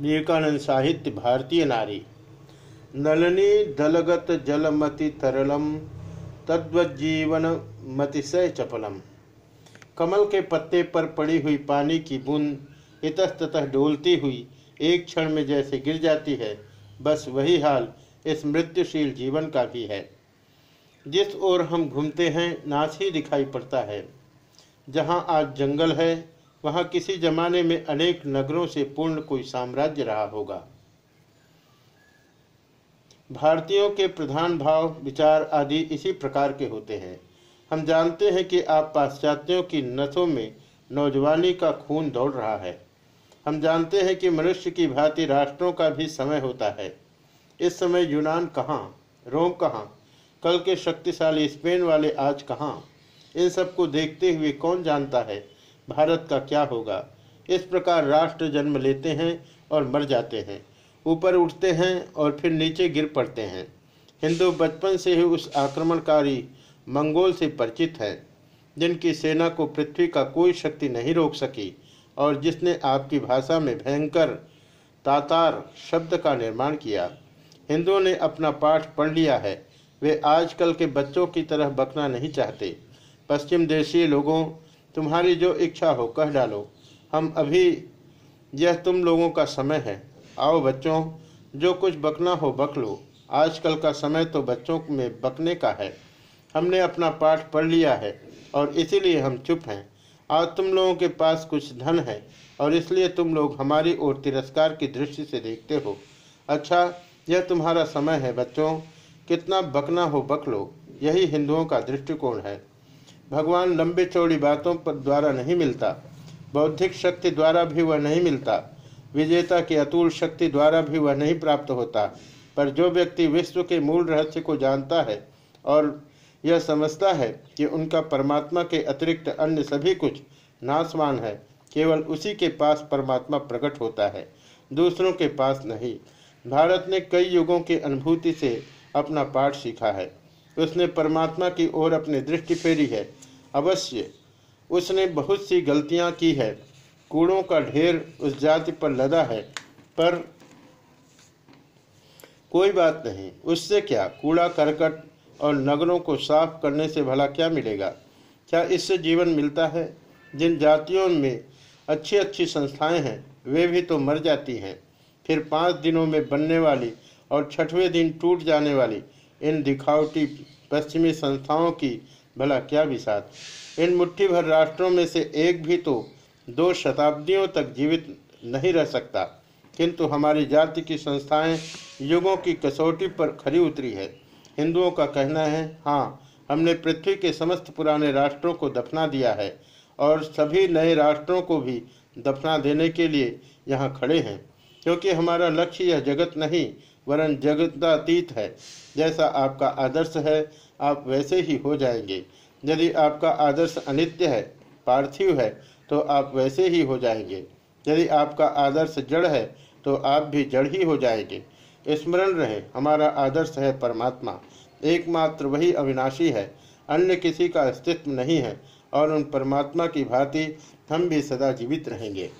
विवेकानंद साहित्य, भारतीय नारी। नलनी दलगत जलमति तरलम तद्वजीवन मतिशय चपलम। कमल के पत्ते पर पड़ी हुई पानी की बूंद इतस्ततः डोलती हुई एक क्षण में जैसे गिर जाती है, बस वही हाल इस मृत्युशील जीवन का भी है। जिस ओर हम घूमते हैं नाच ही दिखाई पड़ता है। जहाँ आज जंगल है वहाँ किसी जमाने में अनेक नगरों से पूर्ण कोई साम्राज्य रहा होगा। भारतीयों के प्रधान भाव, विचार आदि इसी प्रकार के होते हैं। हम जानते हैं कि आप पाश्चात्यों की नसों में नौजवानी का खून दौड़ रहा है। हम जानते हैं कि मनुष्य की भांति राष्ट्रों का भी समय होता है। इस समय यूनान कहाँ, रोम कहाँ, कल के शक्तिशाली स्पेन वाले आज कहाँ, इन सबको देखते हुए कौन जानता है भारत का क्या होगा? इस प्रकार राष्ट्र जन्म लेते हैं और मर जाते हैं। ऊपर उठते हैं और फिर नीचे गिर पड़ते हैं। हिंदू बचपन से ही उस आक्रमणकारी मंगोल से परिचित है, जिनकी सेना को पृथ्वी का कोई शक्ति नहीं रोक सकी और जिसने आपकी भाषा में भयंकर तातार शब्द का निर्माण किया। हिंदुओं ने अपना पाठ पढ़ लिया है। वे आजकल के बच्चों की तरह बकना नहीं चाहते। पश्चिम देशीय लोगों तुम्हारी जो इच्छा हो, कह डालो। हम अभी, यह तुम लोगों का समय है। आओ बच्चों, जो कुछ बकना हो बक लो। आजकल का समय तो बच्चों में बकने का है। हमने अपना पाठ पढ़ लिया है, और इसीलिए हम चुप हैं। आज तुम लोगों के पास कुछ धन है, और इसलिए तुम लोग हमारी ओर तिरस्कार की दृष्टि से देखते हो। अच्छा यह तुम्हारा समय है बच्चों। कितना बकना हो बक लो, यही हिंदुओं का दृष्टिकोण है। भगवान लंबे चौड़ी बातों पर द्वारा नहीं मिलता। बौद्धिक शक्ति द्वारा भी वह नहीं मिलता। विजेता की अतुल शक्ति द्वारा भी वह नहीं प्राप्त होता। पर जो व्यक्ति विश्व के मूल रहस्य को जानता है और यह समझता है कि उनका परमात्मा के अतिरिक्त अन्य सभी कुछ नाशवान है, केवल उसी के पास परमात्मा प्रकट होता है, दूसरों के पास नहीं। भारत ने कई युगों की अनुभूति से अपना पाठ सीखा है। उसने परमात्मा की ओर अपनी दृष्टि फेरी है। अवश्य। उसने बहुत सी गलतियाँ की है। कूड़ों का ढेर उस जाति पर लदा है, पर कोई बात नहीं, उससे क्या? कूड़ा, करकट और नगरों को साफ़ करने से भला क्या मिलेगा? क्या इससे जीवन मिलता है? जिन जातियों में अच्छी अच्छी संस्थाएँ हैं, वे भी तो मर जाती हैं। फिर पाँच दिनों में बनने वाली और छठवें दिन टूट जाने वाली इन दिखावटी पश्चिमी संस्थाओं की भला क्या विषाद इन मुट्ठी भर राष्ट्रों में से एक भी तो दो शताब्दियों तक जीवित नहीं रह सकता। किंतु हमारी जाति की संस्थाएँ युगों की कसौटी पर खरी उतरी है। हिंदुओं का कहना है हाँ हमने पृथ्वी के समस्त पुराने राष्ट्रों को दफना दिया है और सभी नए राष्ट्रों को भी दफना देने के लिए यहाँ खड़े हैं। क्योंकि हमारा लक्ष्य यह जगत नहीं, वरन जगतातीत है। जैसा आपका आदर्श है आप वैसे ही हो जाएँगे। यदि आपका आदर्श अनित्य है, पार्थिव है तो आप वैसे ही हो जाएँगे। यदि आपका आदर्श जड़ है तो आप भी जड़ ही हो जाएँगे। स्मरण रहे, हमारा आदर्श है परमात्मा। एकमात्र वही अविनाशी है। अन्य किसी का अस्तित्व नहीं है, और उन परमात्मा की भांति हम भी सदा जीवित रहेंगे।